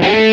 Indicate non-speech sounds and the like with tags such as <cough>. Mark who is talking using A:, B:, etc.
A: Hey! <laughs>